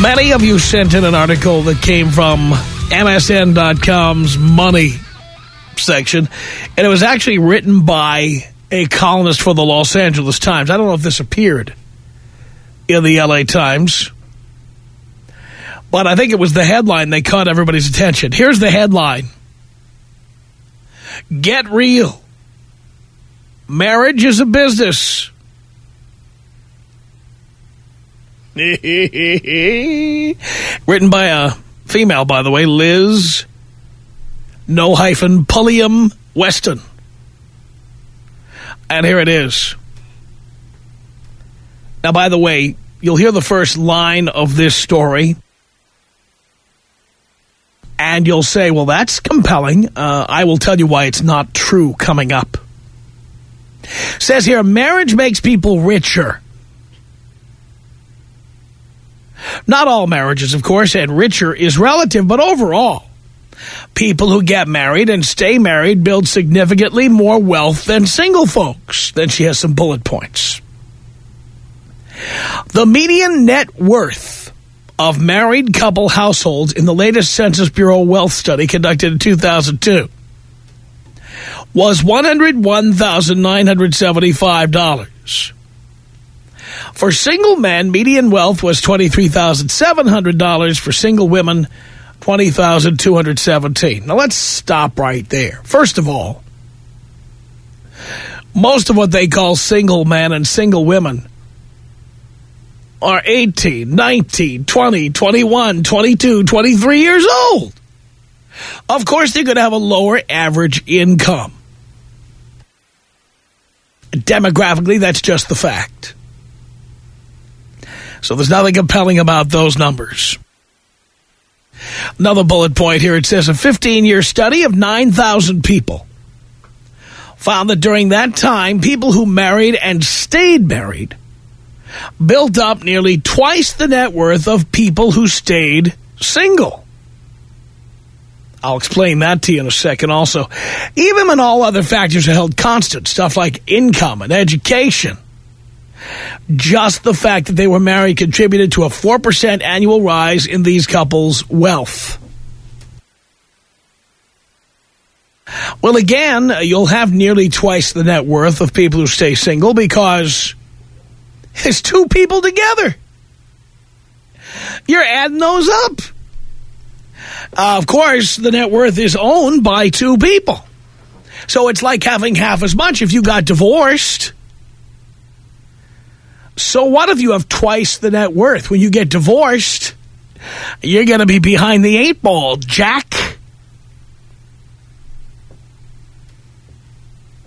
Many of you sent in an article that came from MSN.com's Money section, and it was actually written by a columnist for the Los Angeles Times. I don't know if this appeared in the L.A. Times, but I think it was the headline that caught everybody's attention. Here's the headline. Get real. Marriage is a business. Written by a female, by the way, Liz No hyphen Pulliam Weston. And here it is. Now, by the way, you'll hear the first line of this story. And you'll say, well, that's compelling. Uh, I will tell you why it's not true coming up. Says here, marriage makes people richer. Not all marriages, of course, and richer is relative, but overall, people who get married and stay married build significantly more wealth than single folks. Then she has some bullet points. The median net worth of married couple households in the latest Census Bureau wealth study conducted in 2002 was $101,975. For single men, median wealth was $23,700. For single women, $20,217. Now, let's stop right there. First of all, most of what they call single men and single women are 18, 19, 20, 21, 22, 23 years old. Of course, they're going to have a lower average income. Demographically, that's just the fact. So there's nothing compelling about those numbers. Another bullet point here. It says a 15-year study of 9,000 people found that during that time, people who married and stayed married built up nearly twice the net worth of people who stayed single. I'll explain that to you in a second also. Even when all other factors are held constant, stuff like income and education, just the fact that they were married contributed to a 4% annual rise in these couples' wealth. Well, again, you'll have nearly twice the net worth of people who stay single because it's two people together. You're adding those up. Uh, of course, the net worth is owned by two people. So it's like having half as much if you got divorced. So what if you have twice the net worth? When you get divorced, you're going to be behind the eight ball, Jack.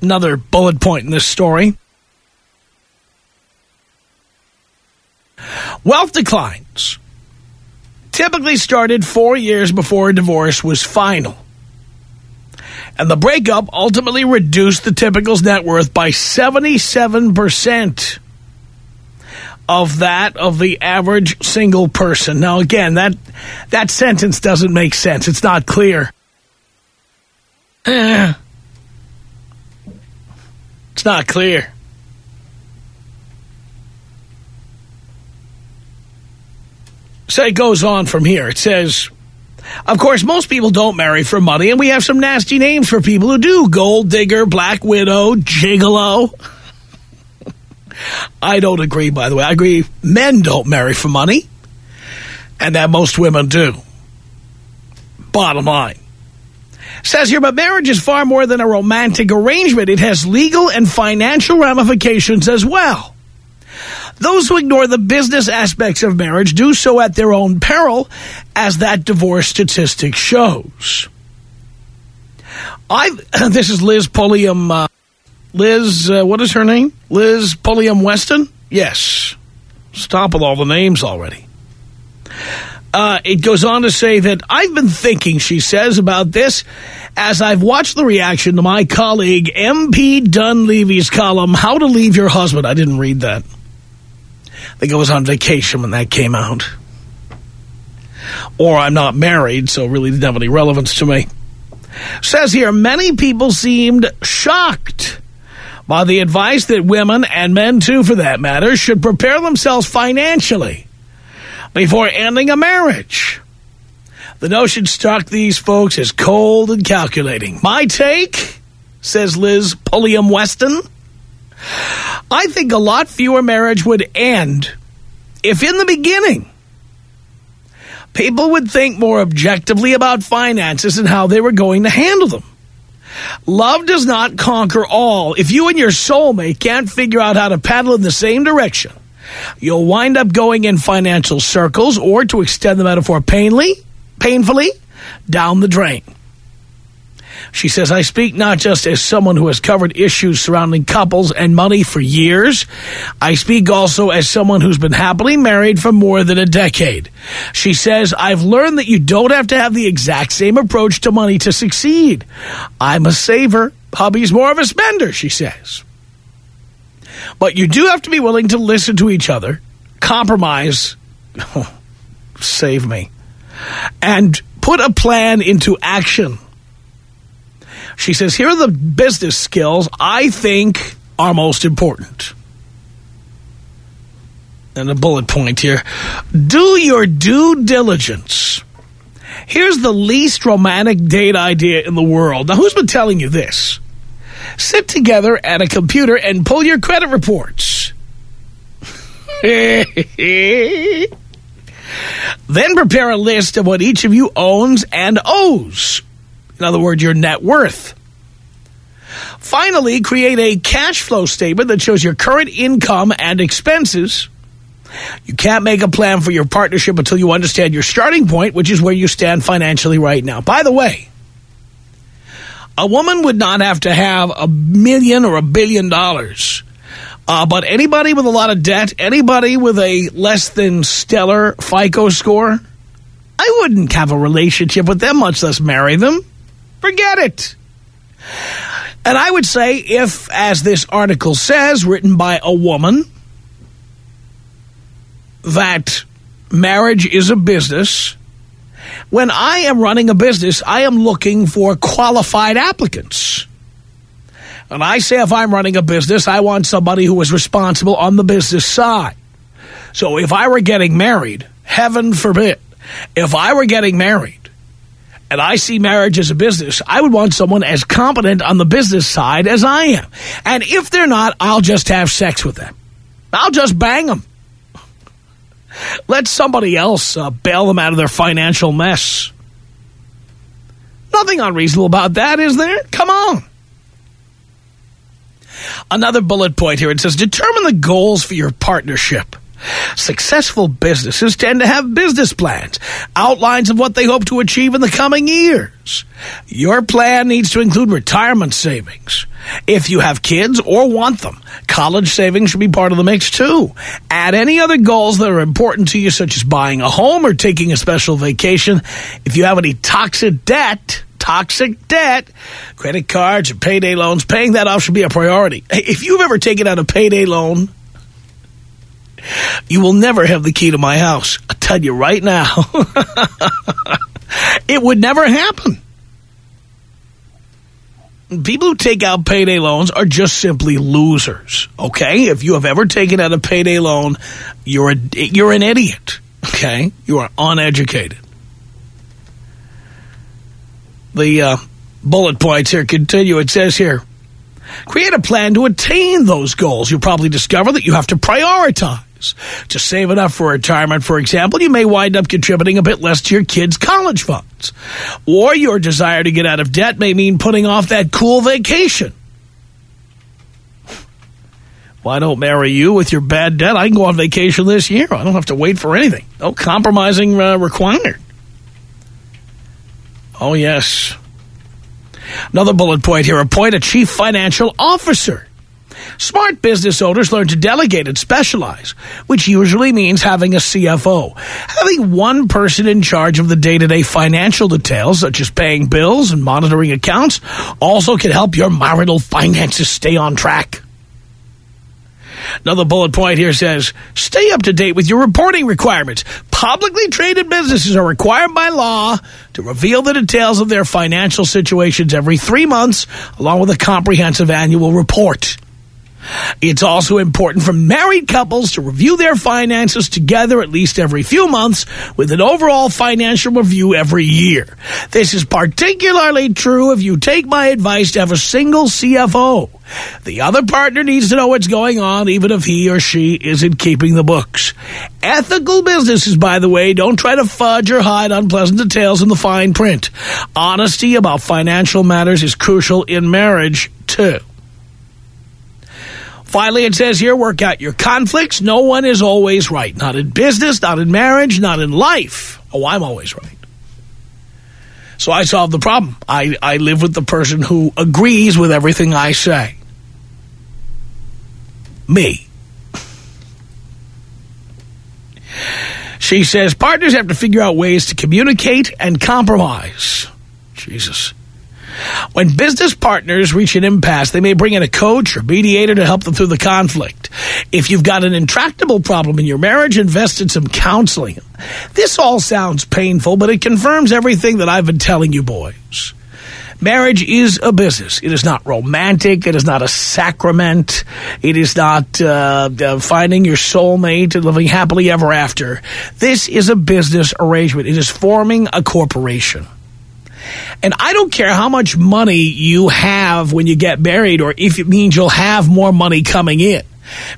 Another bullet point in this story. Wealth declines typically started four years before a divorce was final. And the breakup ultimately reduced the typical's net worth by 77% of that of the average single person. Now, again, that that sentence doesn't make sense. It's not clear. it's not clear. So it goes on from here. It says, of course, most people don't marry for money, and we have some nasty names for people who do. Gold digger, black widow, gigolo. I don't agree, by the way. I agree men don't marry for money. And that most women do. Bottom line. Says here, but marriage is far more than a romantic arrangement. It has legal and financial ramifications as well. Those who ignore the business aspects of marriage do so at their own peril, as that divorce statistic shows. I This is Liz Pulliam, uh, Liz, uh, what is her name? Liz Pulliam Weston? Yes. Stop with all the names already. Uh, it goes on to say that I've been thinking, she says, about this as I've watched the reaction to my colleague MP Dunleavy's column, How to Leave Your Husband. I didn't read that. I think I was on vacation when that came out. Or I'm not married, so really didn't have any relevance to me. Says here, many people seemed shocked by the advice that women, and men too for that matter, should prepare themselves financially before ending a marriage. The notion struck these folks as cold and calculating. My take, says Liz Pulliam Weston, I think a lot fewer marriage would end if in the beginning people would think more objectively about finances and how they were going to handle them. Love does not conquer all. If you and your soulmate can't figure out how to paddle in the same direction, you'll wind up going in financial circles or, to extend the metaphor painfully, painfully, down the drain. She says, I speak not just as someone who has covered issues surrounding couples and money for years. I speak also as someone who's been happily married for more than a decade. She says, I've learned that you don't have to have the exact same approach to money to succeed. I'm a saver. Hubby's more of a spender, she says. But you do have to be willing to listen to each other, compromise, save me, and put a plan into action. She says, here are the business skills I think are most important. And a bullet point here. Do your due diligence. Here's the least romantic date idea in the world. Now, who's been telling you this? Sit together at a computer and pull your credit reports. then prepare a list of what each of you owns and owes. In other words, your net worth. Finally, create a cash flow statement that shows your current income and expenses. You can't make a plan for your partnership until you understand your starting point, which is where you stand financially right now. By the way, a woman would not have to have a million or a billion dollars. Uh, but anybody with a lot of debt, anybody with a less than stellar FICO score, I wouldn't have a relationship with them, much less marry them. Forget it. And I would say if, as this article says, written by a woman, that marriage is a business, when I am running a business, I am looking for qualified applicants. And I say if I'm running a business, I want somebody who is responsible on the business side. So if I were getting married, heaven forbid, if I were getting married, and I see marriage as a business, I would want someone as competent on the business side as I am. And if they're not, I'll just have sex with them. I'll just bang them. Let somebody else uh, bail them out of their financial mess. Nothing unreasonable about that, is there? Come on. Another bullet point here. It says, determine the goals for your partnership. Successful businesses tend to have business plans, outlines of what they hope to achieve in the coming years. Your plan needs to include retirement savings. If you have kids or want them, college savings should be part of the mix too. Add any other goals that are important to you, such as buying a home or taking a special vacation. If you have any toxic debt, toxic debt, credit cards or payday loans, paying that off should be a priority. If you've ever taken out a payday loan, you will never have the key to my house. i tell you right now. it would never happen. People who take out payday loans are just simply losers, okay? If you have ever taken out a payday loan, you're a, you're an idiot, okay? You are uneducated. The uh, bullet points here continue. It says here, create a plan to attain those goals. You'll probably discover that you have to prioritize To save enough for retirement, for example, you may wind up contributing a bit less to your kids' college funds. Or your desire to get out of debt may mean putting off that cool vacation. Why don't marry you with your bad debt? I can go on vacation this year. I don't have to wait for anything. No compromising uh, required. Oh, yes. Another bullet point here. Appoint a chief financial officer. Smart business owners learn to delegate and specialize, which usually means having a CFO. Having one person in charge of the day-to-day -day financial details, such as paying bills and monitoring accounts, also can help your marital finances stay on track. Another bullet point here says, stay up to date with your reporting requirements. Publicly traded businesses are required by law to reveal the details of their financial situations every three months, along with a comprehensive annual report. It's also important for married couples to review their finances together at least every few months with an overall financial review every year. This is particularly true if you take my advice to have a single CFO. The other partner needs to know what's going on even if he or she isn't keeping the books. Ethical businesses, by the way, don't try to fudge or hide unpleasant details in the fine print. Honesty about financial matters is crucial in marriage, too. Finally, it says here, work out your conflicts. No one is always right. Not in business, not in marriage, not in life. Oh, I'm always right. So I solve the problem. I, I live with the person who agrees with everything I say. Me. She says partners have to figure out ways to communicate and compromise. Jesus. When business partners reach an impasse, they may bring in a coach or mediator to help them through the conflict. If you've got an intractable problem in your marriage, invest in some counseling. This all sounds painful, but it confirms everything that I've been telling you boys. Marriage is a business. It is not romantic. It is not a sacrament. It is not uh, uh, finding your soulmate and living happily ever after. This is a business arrangement. It is forming a corporation. And I don't care how much money you have when you get married or if it means you'll have more money coming in.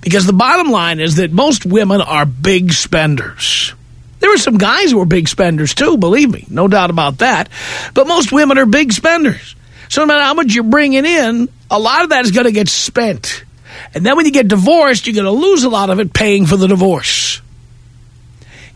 Because the bottom line is that most women are big spenders. There are some guys who are big spenders too, believe me. No doubt about that. But most women are big spenders. So no matter how much you're bringing in, a lot of that is going to get spent. And then when you get divorced, you're going to lose a lot of it paying for the divorce.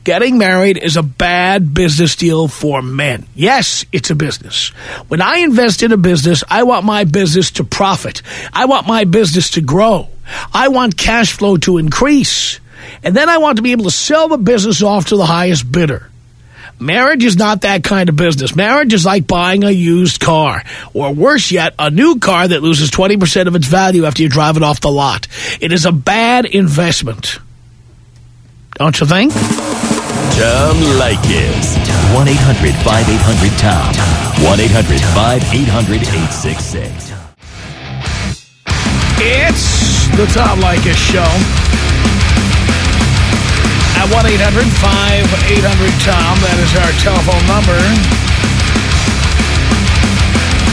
Getting married is a bad business deal for men. Yes, it's a business. When I invest in a business, I want my business to profit. I want my business to grow. I want cash flow to increase. And then I want to be able to sell the business off to the highest bidder. Marriage is not that kind of business. Marriage is like buying a used car. Or worse yet, a new car that loses 20% of its value after you drive it off the lot. It is a bad investment. Don't you think? Tom Leykis. 1-800-5800-TOM. 1-800-5800-866. It's the Tom Leykis Show. At 1-800-5800-TOM. That is our telephone number.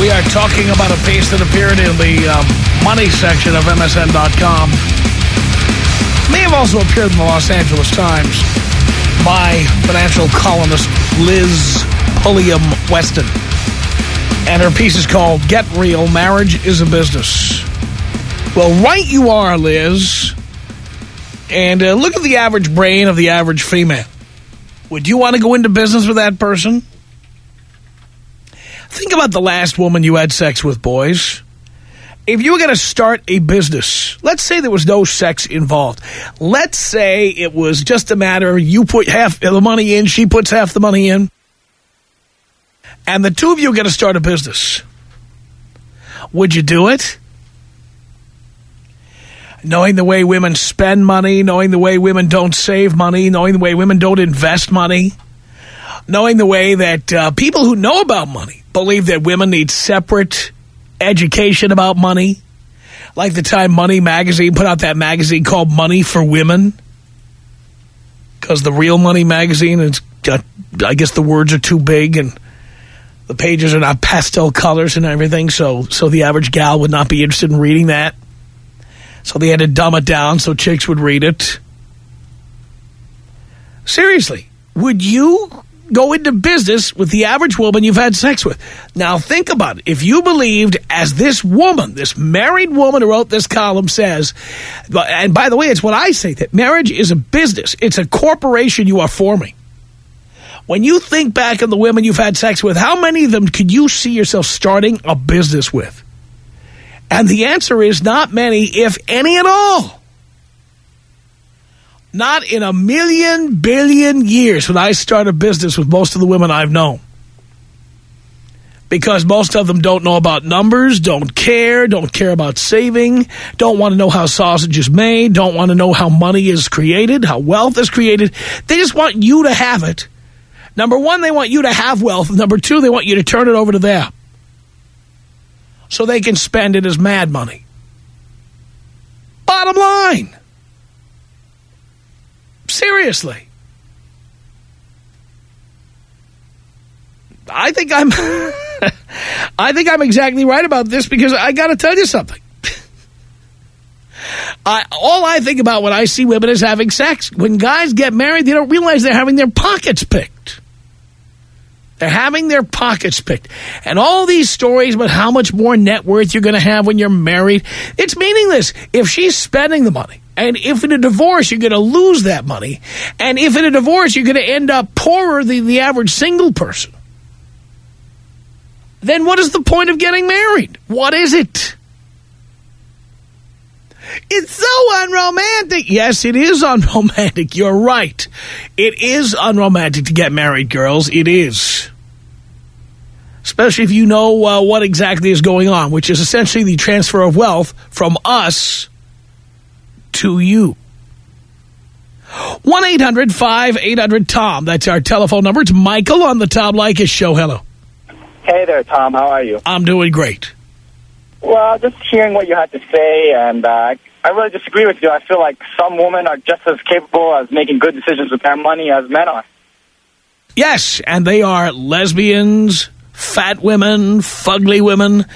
We are talking about a piece that appeared in the um, money section of MSN.com. May have also appeared in the Los Angeles Times by financial columnist Liz Pulliam Weston. And her piece is called Get Real, Marriage is a Business. Well, right you are, Liz. And uh, look at the average brain of the average female. Would you want to go into business with that person? Think about the last woman you had sex with, boys. If you were going to start a business, let's say there was no sex involved. Let's say it was just a matter of you put half the money in, she puts half the money in, and the two of you are going to start a business. Would you do it? Knowing the way women spend money, knowing the way women don't save money, knowing the way women don't invest money, knowing the way that uh, people who know about money believe that women need separate education about money. Like the time Money Magazine put out that magazine called Money for Women. Because the real Money Magazine, is, I guess the words are too big and the pages are not pastel colors and everything. So, so the average gal would not be interested in reading that. So they had to dumb it down so chicks would read it. Seriously, would you go into business with the average woman you've had sex with? Now think about it. If you believed, as this woman, this married woman who wrote this column says, and by the way, it's what I say, that marriage is a business. It's a corporation you are forming. When you think back on the women you've had sex with, how many of them could you see yourself starting a business with? And the answer is not many, if any at all. Not in a million billion years would I start a business with most of the women I've known. Because most of them don't know about numbers, don't care, don't care about saving, don't want to know how sausage is made, don't want to know how money is created, how wealth is created. They just want you to have it Number one, they want you to have wealth. Number two, they want you to turn it over to them. So they can spend it as mad money. Bottom line. Seriously. I think I'm I think I'm exactly right about this because I got to tell you something. I, all I think about when I see women is having sex. When guys get married, they don't realize they're having their pockets picked. They're having their pockets picked. And all these stories about how much more net worth you're going to have when you're married, it's meaningless. If she's spending the money, and if in a divorce you're going to lose that money, and if in a divorce you're going to end up poorer than the average single person, then what is the point of getting married? What is it? It's so unromantic. Yes, it is unromantic. You're right. It is unromantic to get married, girls. It is. Especially if you know uh, what exactly is going on, which is essentially the transfer of wealth from us to you. 1-800-5800-TOM. That's our telephone number. It's Michael on the Tom Leykis show. Hello. Hey there, Tom. How are you? I'm doing great. Well, just hearing what you had to say, and uh, I really disagree with you. I feel like some women are just as capable as making good decisions with their money as men are. Yes, and they are lesbians, fat women, fugly women.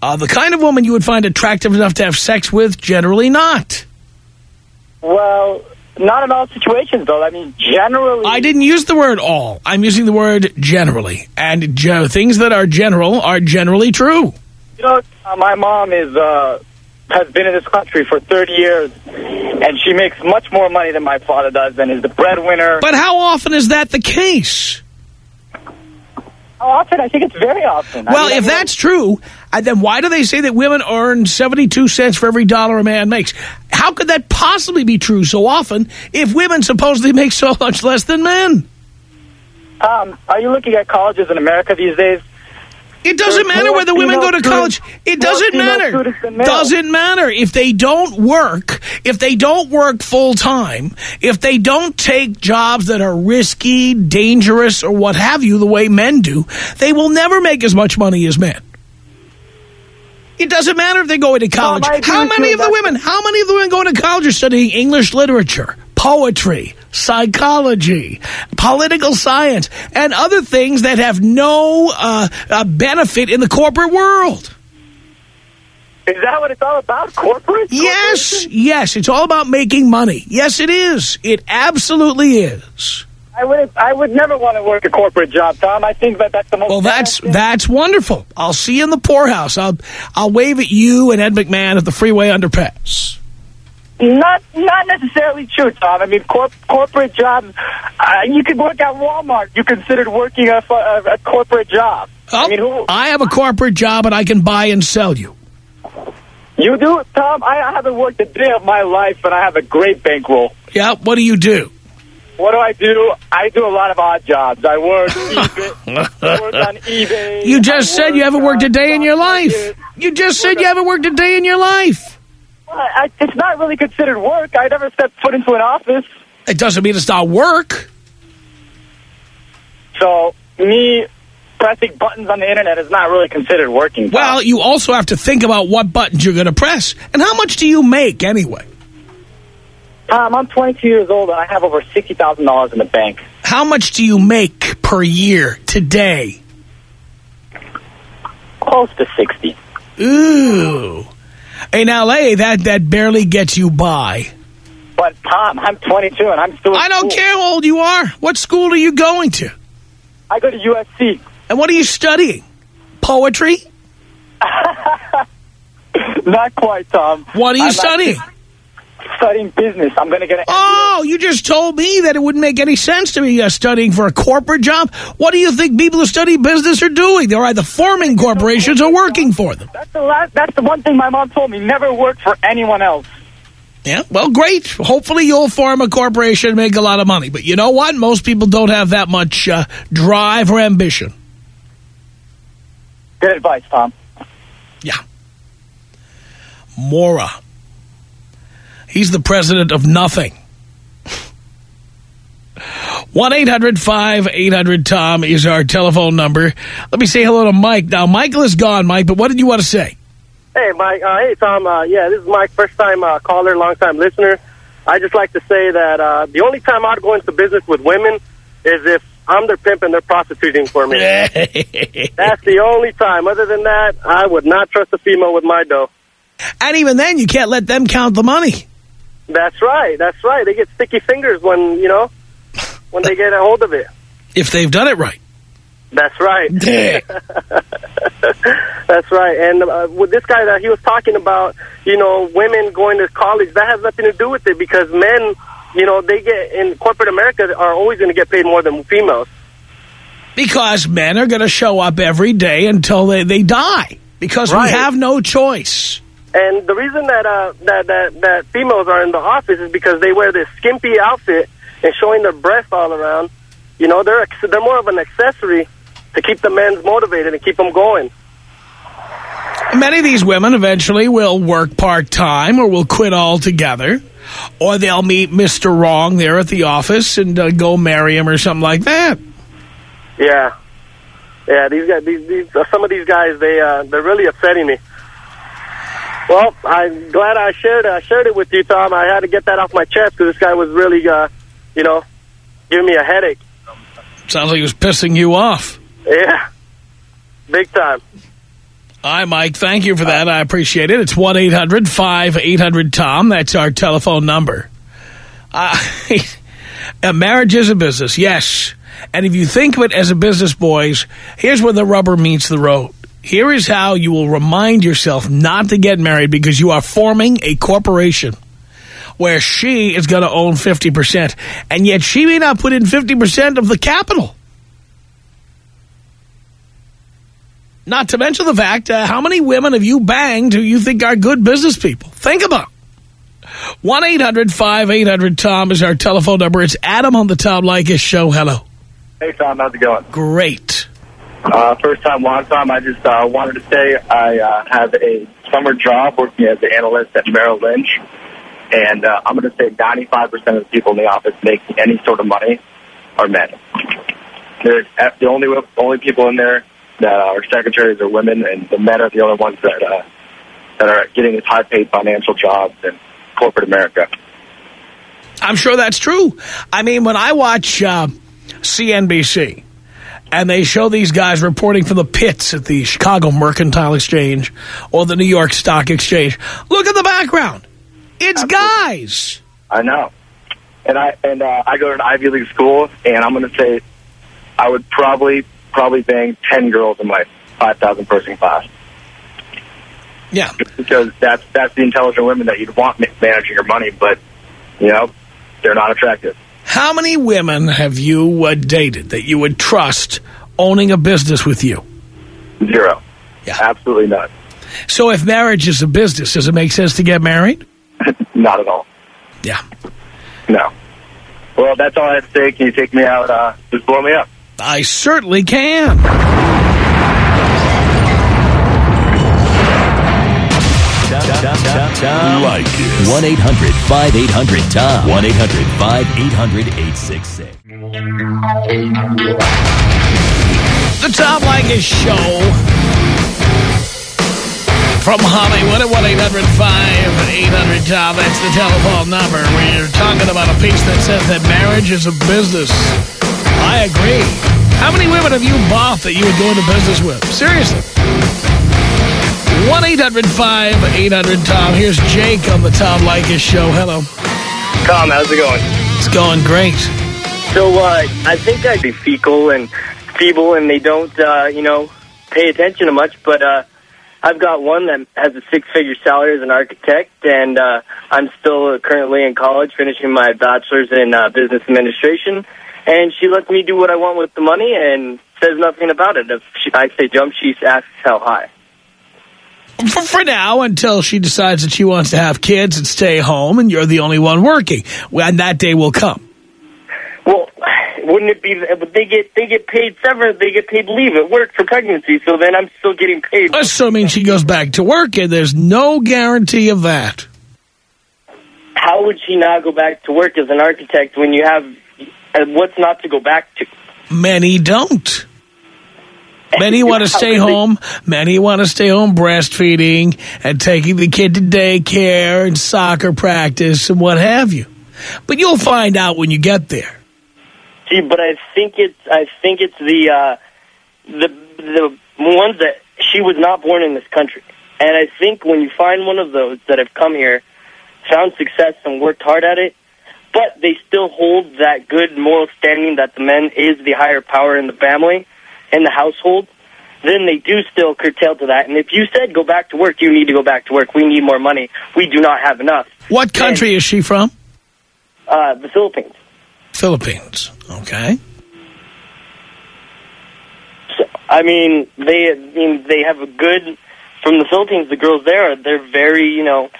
Uh, the kind of woman you would find attractive enough to have sex with, generally not. Well, not in all situations, though. I mean, generally... I didn't use the word all. I'm using the word generally. And ge things that are general are generally true. You know, uh, my mom is uh, has been in this country for 30 years, and she makes much more money than my father does and is the breadwinner. But how often is that the case? Often? I think it's very often. Well, I mean, if that's true, uh, then why do they say that women earn 72 cents for every dollar a man makes? How could that possibly be true so often if women supposedly make so much less than men? Um, are you looking at colleges in America these days? It doesn't matter whether women go to college. It doesn't matter. Doesn't matter if they don't work, if they don't work full time, if they don't take jobs that are risky, dangerous, or what have you, the way men do, they will never make as much money as men. It doesn't matter if they go into college. how many of the women, how many of the women going to college are studying English literature, poetry, psychology, political science, and other things that have no uh, uh, benefit in the corporate world. Is that what it's all about, corporate? Yes, yes, it's all about making money. Yes, it is. It absolutely is. I would I would never want to work a corporate job, Tom. I think that that's the most. Well, that's that's wonderful. I'll see you in the poorhouse. I'll I'll wave at you and Ed McMahon at the freeway underpass. Not not necessarily true, Tom. I mean, corp corporate jobs, uh, you could work at Walmart. You considered working a, a, a corporate job. Oh, I mean, who, I have a corporate job and I can buy and sell you. You do, Tom? I haven't worked a day of my life, but I have a great bankroll. Yeah, what do you do? What do I do? I do a lot of odd jobs. I work, eBay, I work on eBay. You just I said you haven't worked a day in your life. You just said you haven't worked a day in your life. I, it's not really considered work. I never stepped foot into an office. It doesn't mean it's not work. So, me pressing buttons on the Internet is not really considered working. Well, you also have to think about what buttons you're going to press. And how much do you make anyway? Tom, I'm 22 years old and I have over $60,000 in the bank. How much do you make per year today? Close to 60. Ooh. In L.A., that, that barely gets you by. But Tom, I'm 22 and I'm still. I don't school. care how old you are. What school are you going to? I go to USC. And what are you studying? Poetry? Not quite, Tom. What are you I'm studying? actually Studying business. I'm going to get an. Oh, you just told me that it wouldn't make any sense to be uh, studying for a corporate job. What do you think people who study business are doing? They're either forming corporations or working for them. That's the last. That's the one thing my mom told me. Never work for anyone else. Yeah, well, great. Hopefully you'll form a corporation and make a lot of money. But you know what? Most people don't have that much uh, drive or ambition. Good advice, Tom. Yeah. Mora. He's the president of nothing. 1-800-5800-TOM is our telephone number. Let me say hello to Mike. Now, Michael is gone, Mike, but what did you want to say? Hey, Mike. Uh, hey, Tom. Uh, yeah, this is Mike, first time uh, caller, long time listener. I just like to say that uh, the only time I'd go into business with women is if I'm their pimp and they're prostituting for me. That's the only time. Other than that, I would not trust a female with my dough. and even then, you can't let them count the money. That's right. That's right. They get sticky fingers when, you know, when they get a hold of it. If they've done it right. That's right. That's That's right. And uh, with this guy that he was talking about, you know, women going to college, that has nothing to do with it because men, you know, they get in corporate America are always going to get paid more than females. Because men are going to show up every day until they, they die. Because we have no choice. And the reason that uh, that that that females are in the office is because they wear this skimpy outfit and showing their breasts all around. You know, they're they're more of an accessory to keep the men motivated and keep them going. Many of these women eventually will work part-time or will quit altogether. Or they'll meet Mr. Wrong there at the office and uh, go marry him or something like that. Yeah, yeah. These guys, these, these uh, some of these guys, they uh, they're really upsetting me. Well, I'm glad I shared it. I shared it with you, Tom. I had to get that off my chest because this guy was really, uh, you know, giving me a headache. Sounds like he was pissing you off. Yeah, big time. Hi, Mike. Thank you for that. I appreciate it. It's 1-800-5800-TOM. That's our telephone number. Uh, a marriage is a business, yes. And if you think of it as a business, boys, here's where the rubber meets the road. Here is how you will remind yourself not to get married because you are forming a corporation where she is going to own 50%. And yet she may not put in 50% of the capital. Not to mention the fact, uh, how many women have you banged who you think are good business people? Think about it. 1-800-5800-TOM is our telephone number. It's Adam on the Tom Leykis show. Hello. Hey, Tom. How's it going? Great. Uh, first time, long time. I just uh, wanted to say I uh, have a summer job working as an analyst at Merrill Lynch, and uh, I'm going to say 95% of the people in the office making any sort of money are men. There's the only only people in there that are secretaries are women, and the men are the only ones that uh, that are getting these high-paid financial jobs in corporate America. I'm sure that's true. I mean, when I watch uh, CNBC and they show these guys reporting from the pits at the Chicago Mercantile Exchange or the New York Stock Exchange, look at the background. It's guys. I know. And I and uh, I go to an Ivy League school, and I'm going to say I would probably probably bang ten girls in my five thousand person class Yeah. because that's that's the intelligent women that you'd want managing your money, but you know they're not attractive. How many women have you uh, dated that you would trust owning a business with you? Zero. Yeah. Absolutely not. So if marriage is a business, does it make sense to get married? Not at all. Yeah. No. Well, that's all I have to say. Can you take me out? Uh, just blow me up. I certainly can. Tom it 1-800-5800-TOM. 1-800-5800-866. The Tom Leykis Show from Hollywood at 1-800-5800-TOM. That's the telephone number. We're talking about a piece that says that marriage is a business. I agree. How many women have you bought that you would go into business with? Seriously. 1-800-5800-TOM. Here's Jake on the Tom Leykis Show. Hello. Tom, how's it going? It's going great. So, uh, I think I'd be fecal and feeble and they don't, uh, you know, pay attention to much, but, uh, I've got one that has a six-figure salary as an architect, and uh, I'm still currently in college finishing my bachelor's in uh, business administration. And she lets me do what I want with the money and says nothing about it. If she, I say jump, she asks how high. For, for now, until she decides that she wants to have kids and stay home, and you're the only one working. And that day will come. Well, wouldn't it be? But they get they get paid severance. They get paid leave at work for pregnancy. So then I'm still getting paid. Assuming she goes back to work, and there's no guarantee of that. How would she not go back to work as an architect when you have uh, what's not to go back to? Many don't. Many want to stay home. Many want to stay home breastfeeding and taking the kid to daycare and soccer practice and what have you. But you'll find out when you get there. See, but I think it's I think it's the uh, the the ones that she was not born in this country, and I think when you find one of those that have come here, found success and worked hard at it, but they still hold that good moral standing that the man is the higher power in the family, in the household. Then they do still curtail to that. And if you said go back to work, you need to go back to work. We need more money. We do not have enough. What country is she from? Uh, the Philippines. Philippines. Okay. So, I mean, they I mean they have a good from the Philippines. The girls there, they're very you know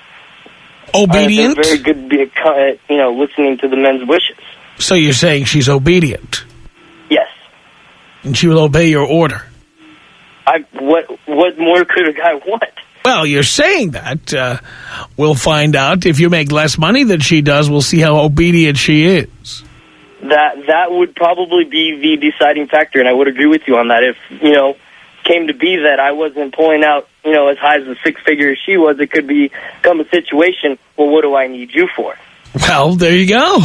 uh, Obedient? they're very good, uh, you know, listening to the men's wishes. So you're saying she's obedient and she will obey your order. I what what more could a guy want? Well, you're saying that. Uh, we'll find out. If you make less money than she does, we'll see how obedient she is. That that would probably be the deciding factor, and I would agree with you on that. If you know came to be that I wasn't pulling out you know as high as the six figure as she was, it could become a situation. Well, what do I need you for? Well, there you go.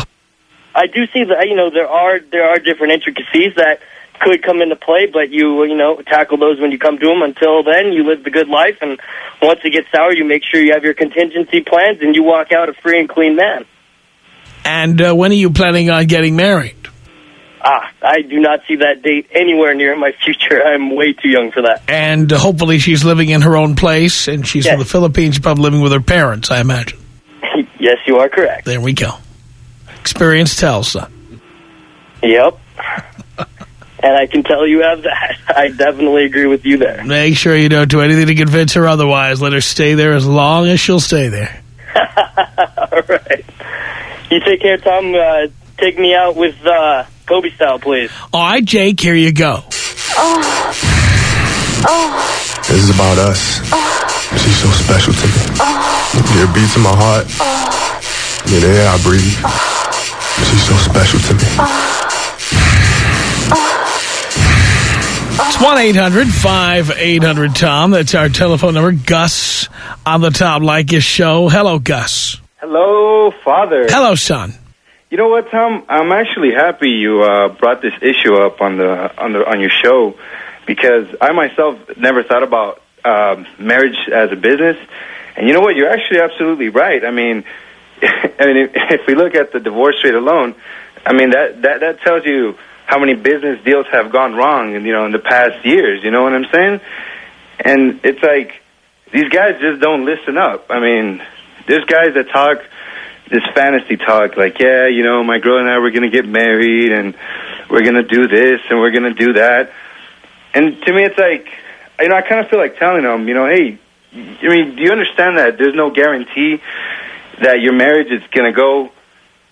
I do see that you know there are there are different intricacies that could come into play, but you you know tackle those when you come to them. Until then, you live the good life, and once it gets sour, you make sure you have your contingency plans, and you walk out a free and clean man. And uh, when are you planning on getting married? Ah, I do not see that date anywhere near my future. I'm way too young for that. And uh, hopefully she's living in her own place, and she's from Yes. the Philippines. She's probably living with her parents, I imagine. yes, you are correct. There we go. Experience tells, son. Yep. And I can tell you have that. I definitely agree with you there. Make sure you don't do anything to convince her otherwise. Let her stay there as long as she'll stay there. All right. You take care, Tom. Uh, take me out with uh, Kobe style, please. All right, Jake, here you go. Oh Oh. This is about us. She's so special to me. Yeah, it beats in my heart. Yeah, the air I breathe. She's so special to me. It's 1-800-5800-TOM. That's our telephone number. Gus on the Tom Leykis show. Hello, Gus. Hello, Father. Hello, son. You know what, Tom? I'm actually happy you uh, brought this issue up on the on the on your show because I myself never thought about um, marriage as a business. And you know what? You're actually absolutely right. I mean, I mean, if, if we look at the divorce rate alone, I mean that that that tells you how many business deals have gone wrong, in, you know, in the past years. You know what I'm saying? And it's like these guys just don't listen up. I mean, there's guys that talk this fantasy talk, like, yeah, you know, my girl and I we're gonna get married, and we're gonna do this, and we're gonna do that. And to me, it's like, you know, I kind of feel like telling them, you know, hey, I mean, do you understand that there's no guarantee that your marriage is gonna go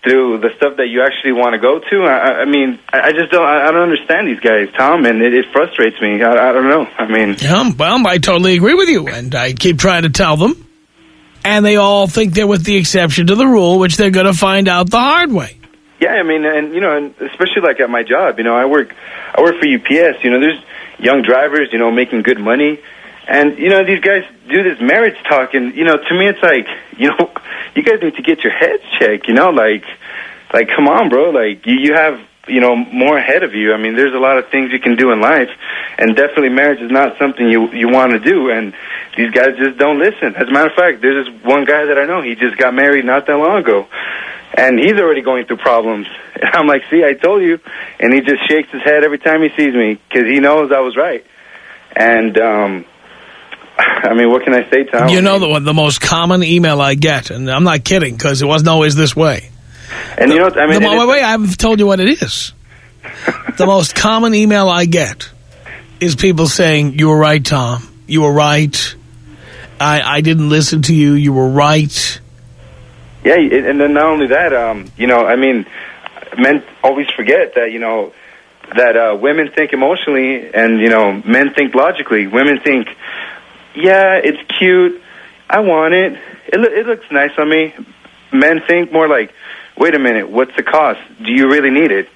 through the stuff that you actually want to go to? I, I- I mean, I I just don't, I I don't understand these guys, Tom, and it, it frustrates me. I, I don't know. I mean, Yeah, well, I totally agree with you, and I keep trying to tell them. And they all think they're with the exception to the rule, which they're going to find out the hard way. Yeah, I mean, and you know, and especially like at my job, you know, I work, I work for UPS. You know, there's young drivers, you know, making good money, and you know, these guys do this marriage talk, and you know, to me, it's like, you know, you guys need to get your heads checked. You know, like, like, come on, bro, like you, you have, you know, more ahead of you. I mean, there's a lot of things you can do in life, and definitely marriage is not something you you want to do, and these guys just don't listen. As a matter of fact, there's this one guy that I know, he just got married not that long ago. and he's already going through problems. And I'm like, see, I told you. And he just shakes his head every time he sees me because he knows I was right. And, um, I mean, what can I say, Tom? You know the, the most common email I get, and I'm not kidding because it wasn't always this way. And you know, I mean, The, wait, wait, I haven't told you what it is. the most common email I get is people saying, you were right, Tom. You were right. I, I didn't listen to you. You were right. Yeah, and then not only that, um, you know, I mean, men always forget that, you know, that uh, women think emotionally and, you know, men think logically. Women think, yeah, it's cute. I want it. It, lo- it looks nice on me. Men think more like, wait a minute, what's the cost? Do you really need it?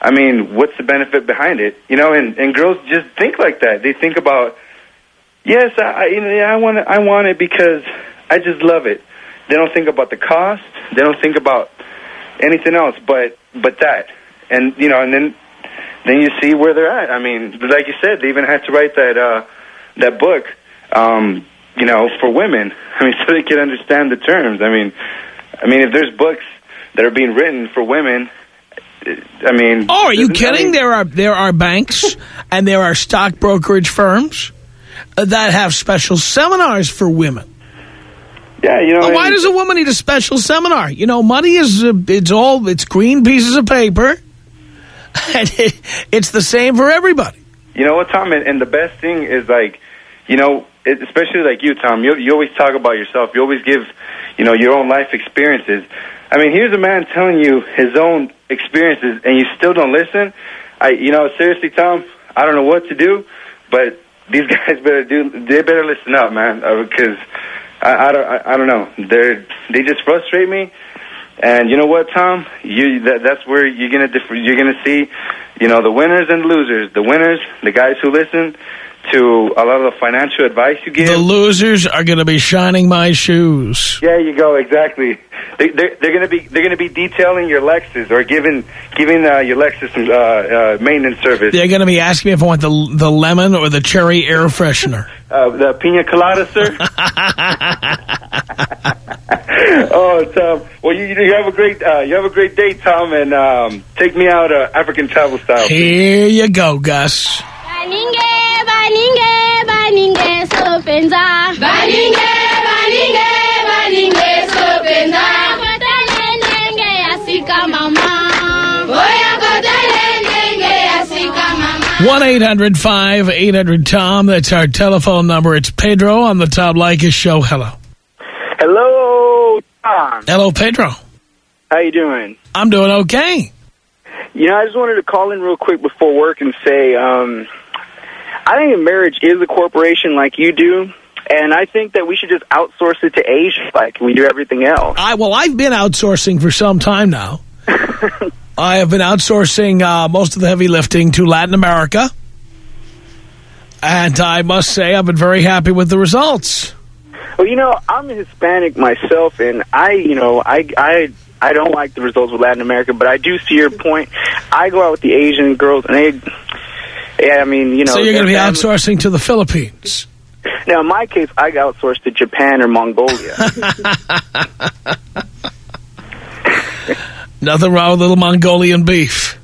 I mean, what's the benefit behind it? You know, and, and girls just think like that. They think about, yes, I, I, you I want it, I want it because I just love it. They don't think about the cost. They don't think about anything else but but that. And you know, and then then you see where they're at. I mean, like you said, they even had to write that uh, that book, um, you know, for women. I mean, so they can understand the terms. I mean, I mean, if there's books that are being written for women, I mean, Oh, are you I kidding? mean- There are there are banks and there are stock brokerage firms that have special seminars for women. Yeah, you know. Well, why does a woman need a special seminar? You know, money is uh, it's all it's green pieces of paper, and it, it's the same for everybody. You know what, Tom? And, and the best thing is like, you know, especially like you, Tom. You you always talk about yourself. You always give, you know, your own life experiences. I mean, here's a man telling you his own experiences, and you still don't listen. I, you know, seriously, Tom. I don't know what to do, but these guys better do. They better listen up, man, uh, because I, I don't. I, I don't know. They're they just frustrate me. And you know what, Tom? You that, that's where you're gonna you're gonna see, you know, the winners and losers. The winners, the guys who listen to a lot of the financial advice you give. The losers are going to be shining my shoes. Yeah, you go, exactly. They, they're, they're gonna be they're gonna be detailing your Lexus or giving giving uh, your Lexus some uh, uh, maintenance service. They're going to be asking me if I want the the lemon or the cherry air freshener. Uh, the pina colada, sir. oh, Tom. Well, you, you have a great uh, you have a great day, Tom, and um, take me out uh, African travel style. Here you go, Gus. Baninge, baninge, baninge, sopenza. Baninge, baninge, baninge, sopenza. Kotale nenge asika mama. Oya kotale nenge asika mama. 1-800-5800-TOM. That's our telephone number. It's Pedro on the Tom Leykis Show. Hello. Hello, Tom. Hello, Pedro. How you doing? I'm doing okay. You know, I just wanted to call in real quick before work and say, um, I think a marriage is a corporation like you do, and I think that we should just outsource it to Asia like we do everything else. I Well, I've been outsourcing for some time now. I have been outsourcing uh, most of the heavy lifting to Latin America. And I must say I've been very happy with the results. Well, you know, I'm Hispanic myself, and I, you know, I, I, I don't like the results with Latin America, but I do see your point. I go out with the Asian girls, and they, yeah, I mean, you know. so you're going to be um, outsourcing to the Philippines. Now, in my case, I outsourced to Japan or Mongolia. Nothing wrong with a little Mongolian beef.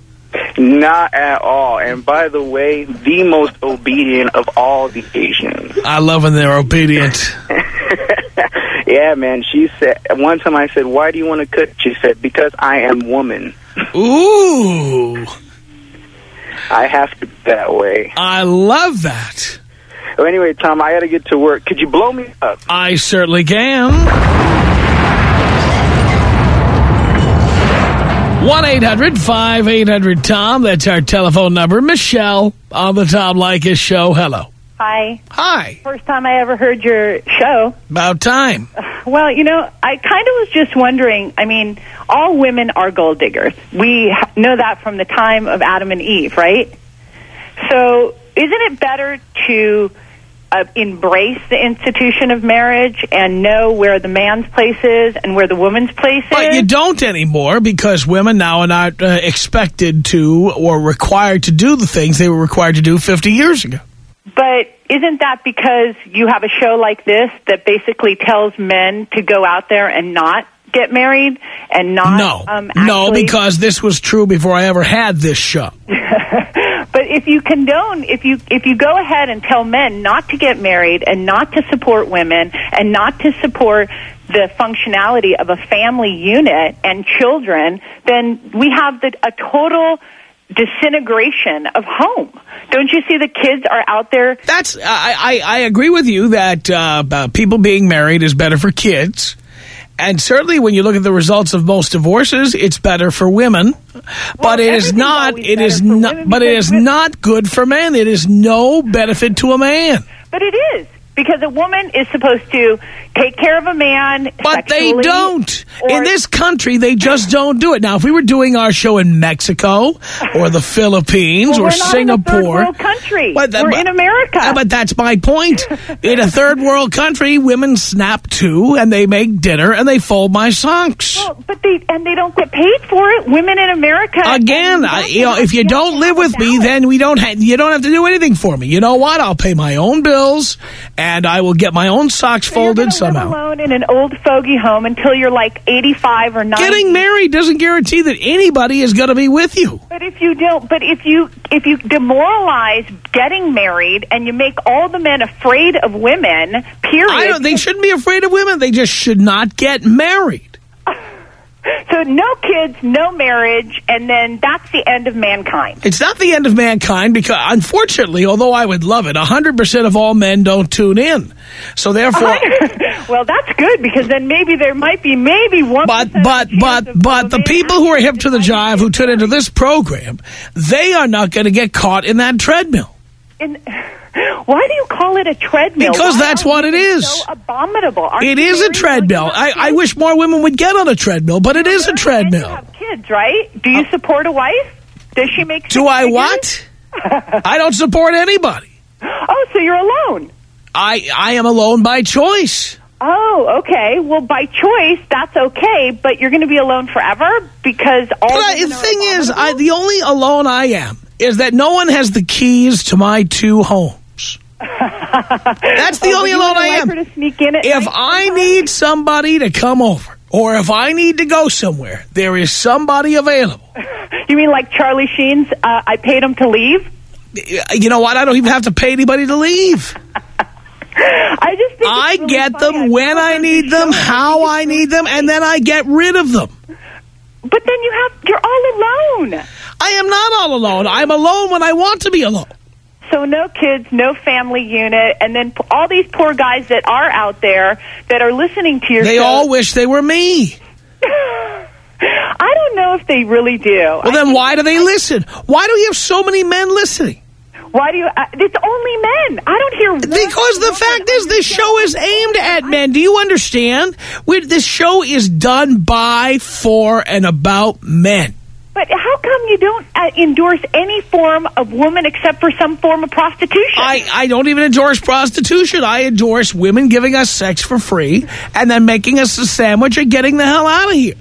Not at all. And by the way, the most obedient of all the Asians. I love when they're obedient. Yeah, man. She said one time I said, "Why do you want to cook?" She said, "Because I am woman. Ooh, I have to be that way." I love that. So anyway, Tom, I got to get to work. Could you blow me up? I certainly can. 1-800-5800-TOM. That's our telephone number. Michelle on the Tom Leykis show. Hello. Hi. Hi. First time I ever heard your show. About time. Well, you know, I kind of was just wondering. I mean, all women are gold diggers. We know that from the time of Adam and Eve, right? So, isn't it better to uh, embrace the institution of marriage and know where the man's place is and where the woman's place But is? you don't anymore because women now are not uh, expected to or required to do the things they were required to do 50 years ago. But isn't that because you have a show like this that basically tells men to go out there and not get married and not No, um, no, because this was true before I ever had this show. But if you condone, if you if you go ahead and tell men not to get married and not to support women and not to support the functionality of a family unit and children, then we have the, a total disintegration of home. Don't you see the kids are out there? That's I, I, I agree with you that uh, people being married is better for kids. And certainly when you look at the results of most divorces, it's better for women. but it is not it is not but it is women- not good for men. It is no benefit to a man. But it is because a woman is supposed to take care of a man. But they don't. In this country, they just don't do it. Now, if we were doing our show in Mexico or the Philippines Well, or Singapore. in a third world country. But we're but- in America. But that's my point. In a third world country, women snap to and they make dinner and they fold my socks. Well, but they and they don't get paid for it. Women in America Again, I, you know, if you don't live with me, then we don't. Ha you don't have to do anything for me. You know what? I'll pay my own bills, and I will get my own socks So folded somehow. Alone in an old fogey home until you're like 85 or 90. Getting married doesn't guarantee that anybody is going to be with you. But if you don't, but if you if you demoralize getting married and you make all the men afraid of women, period. I don't, they shouldn't be afraid of women. They just should not get married. So no kids, no marriage, and then that's the end of mankind. It's not the end of mankind because, unfortunately, although I would love it, 100% of all men don't tune in. So therefore... well, that's good because then maybe there might be maybe one. But but but but the people who are hip to the jive who tune into this program, they are not going to get caught in that treadmill. In, why do you call it a treadmill? Because Why that's what it women. So abominable. Aren't It is a treadmill. I, I wish more women would get on a treadmill, but it is a You treadmill. have kids, right? Do you uh, support a wife? Does she make? Do I figures? what? I don't support anybody. Oh, so you're alone. I I am alone by choice. Oh, okay. Well, by choice, that's okay, but you're going to be alone forever because all. But I, the thing is, I, the only alone I am is that no one has the keys to my two homes. That's the Oh, only alone I am. to sneak in If I need somebody to come over, or if I need to go somewhere, there is somebody available. you mean like Charlie Sheen's? Uh, I paid him to leave. You know what? I don't even have to pay anybody to leave. I just think I really get funny. them I've when I need them. How I need them, and then I get rid of them. But then you have you're all alone. I am not all alone. I'm alone when I want to be alone. So no kids, no family unit, and then all these poor guys that are out there that are listening to your They show. all wish they were me. I don't know if they really do. Well, then why do they listen? Why do you have so many men listening? Why do you? Uh, it's only men. I don't hear. Because the fact is, this show is aimed at men. Do you understand? we this show is done by, for, and about men. But how come you don't uh, endorse any form of woman except for some form of prostitution? I, I don't even endorse prostitution. I endorse women giving us sex for free and then making us a sandwich and getting the hell out of here.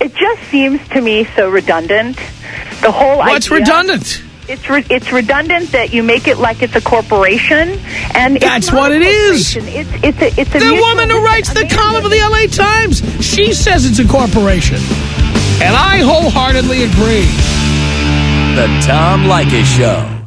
it just seems to me so redundant. The whole What's idea- redundant? It's re- it's redundant that you make it like it's a corporation, and it's That's what it is. It's it's a it's a The woman who writes the column of the LA Times, she says it's a corporation. And I wholeheartedly agree. The Tom Leykis Show.